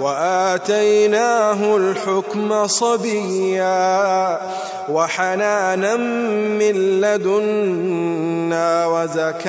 وآتيناه الحكم صبيا وحنانا من لدنا وزكاة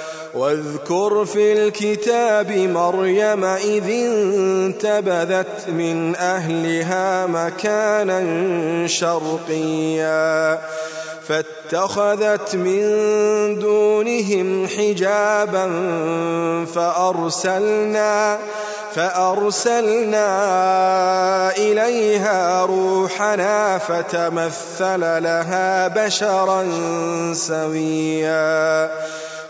واذكر في الكتاب مريم إذ انتبذت من أهلها مكانا شرقيا فاتخذت من دونهم حجابا فأرسلنا فأرسلنا إليها روحنا فتمثل لها بشرا سويا.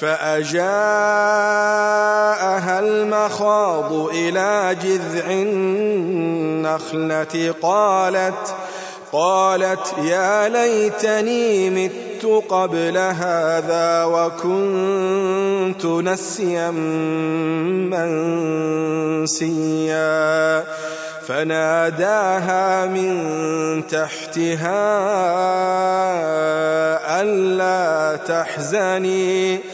فأجاءها المخاض إلى جذع النخلة قالت قالت يا ليتني مت قبل هذا وكنت نسيا منسيا. فناداها من تحتها ألا تحزني.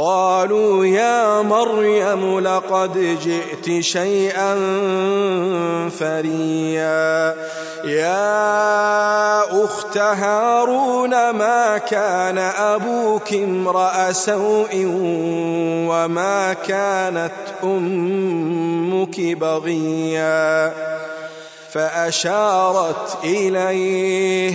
قالوا يا مريم لقد جئت شيئا فريا. يا أخت هارون ما كان أبوك امرأ سوء وما كانت أمك بغيا؟ فأشارت إليه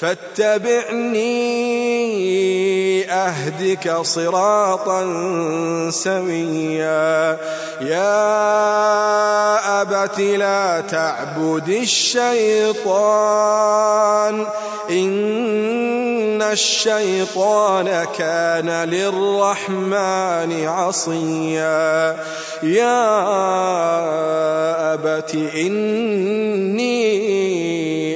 فاتبعني أهدك صراطا سويا. يا أبت لا تعبد الشيطان إن الشيطان كان للرحمن عصيا. يا أبت إني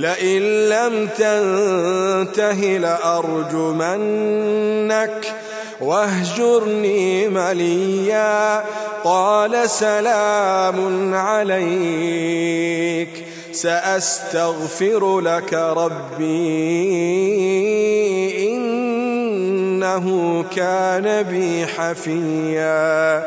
لئن لم تنته لأرجمنك واهجرني مليا قال سلام عليك سأستغفر لك ربي إنه كان بي حفيا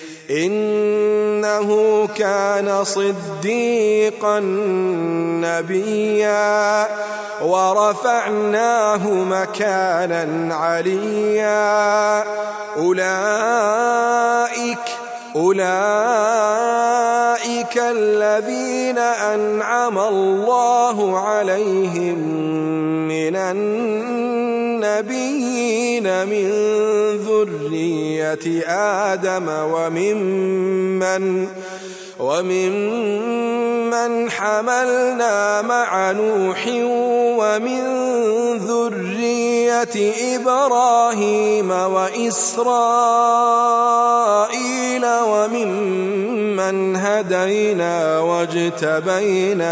إنه كان صديقا نبيا ورفعناه مكانا عليا. أولئك أولئك الذين أنعم الله عليهم من النبيين من ذرية آدم وممن وممن حملنا مع نوح ومن ذرية إبراهيم وإسرائيل وممن هدينا واجتبينا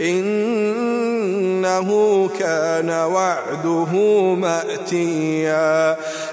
إنه كان وعده مأتيا.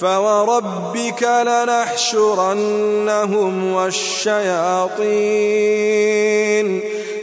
فوربك لنحشرنهم والشياطين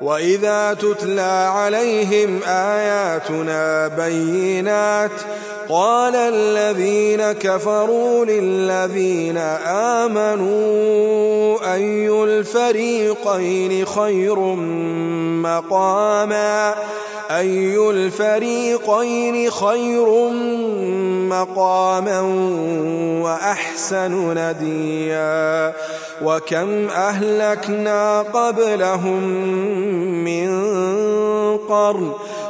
وإذا تتلى عليهم آياتنا بينات قال الذين كفروا للذين آمنوا أي الفريقين خير مقاما أي الفريقين خير مقاما وأحسن نديا وكم أهلكنا قبلهم من قرن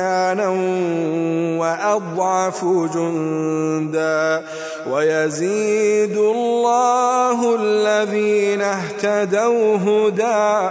مكانا وأضعف جندا ويزيد الله الذين اهتدوا هدى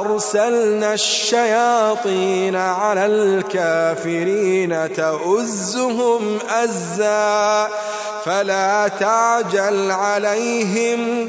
أرسلنا الشياطين على الكافرين تؤزهم أزا فلا تعجل عليهم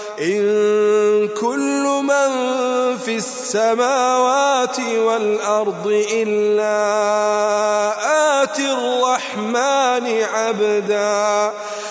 إن كل من في السماوات والأرض إلا آتي الرحمن عبدا.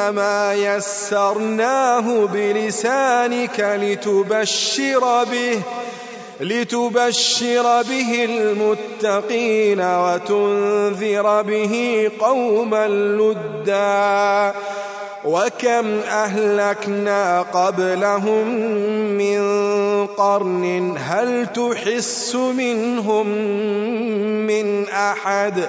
فإنما يسرناه بلسانك لتبشر به لتبشر به المتقين وتنذر به قوما لدا. وكم أهلكنا قبلهم من قرن هل تحس منهم من أحد؟